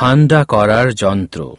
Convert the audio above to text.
ঠান্ডা করার যন্ত্র।